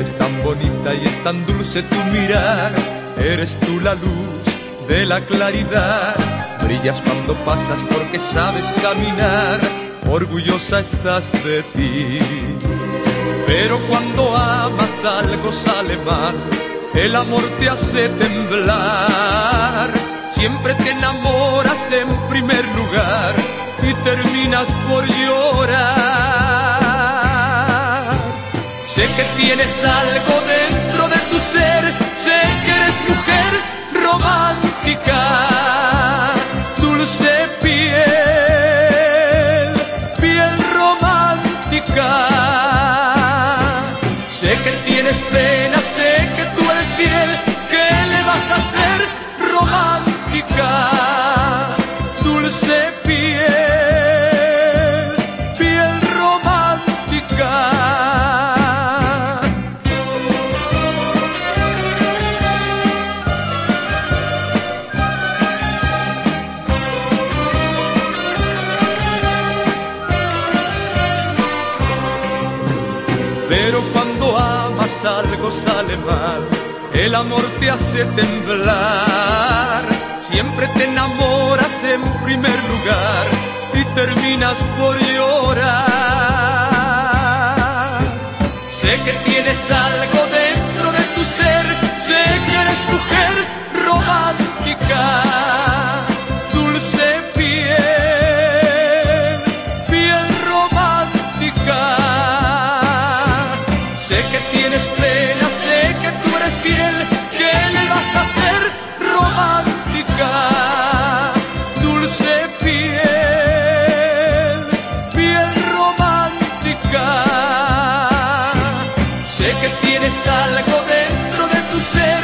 Eres tan bonita y es tan dulce tu mirar, eres tú la luz de la claridad. Brillas cuando pasas porque sabes caminar, orgullosa estás de ti. Pero cuando amas algo sale mal, el amor te hace temblar. Siempre te enamoras en primer lugar y terminas por llorar. Sé que tienes algo dentro de tu ser, sé que eres mujer romántica, dulce piel, piel romántica. Sé que tienes pena, sé que tú Pero cuando amas algo sale mal, el amor te hace temblar. Siempre te enamoras en primer lugar y terminas por llorar. Sé que tienes algo Piel, piel romántica. Sé que tienes algo dentro de tu ser